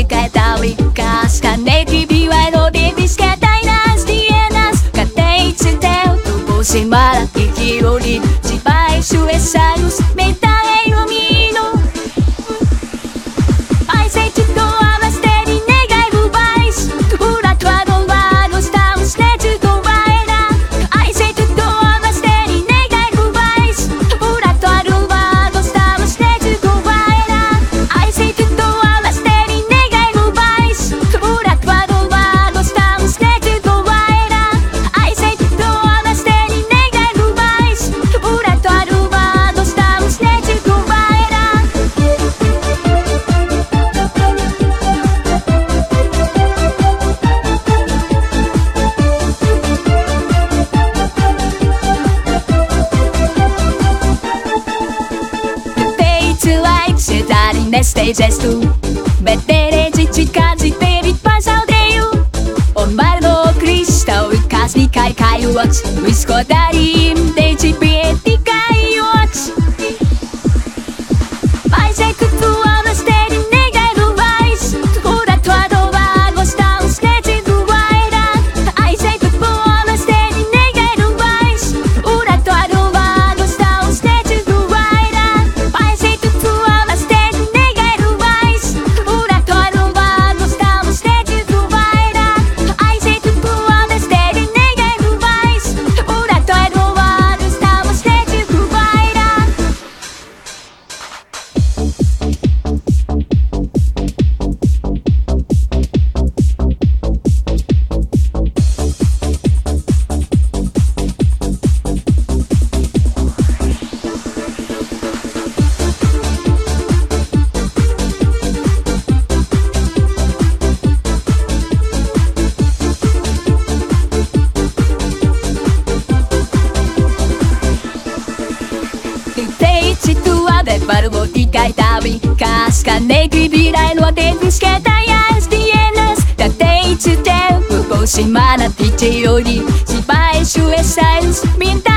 tikai tā likās, ka negribi vairodības, ka tainās dienas, kad teici tev, tu būsi mana tik jūri, cipaišu es sajūs, bet steidzies tu, bet neredzi, cik kādzi tevi pazaudēju. Un var no kristāla, kas tikai kajoks, visko darījām, teici pīlā. nave varbūt tikai tavi, kas, ka negribīrai no tevis skaitājās dienas, tad teicu tev, būsi mana ticība, si paesu es aiz, minta.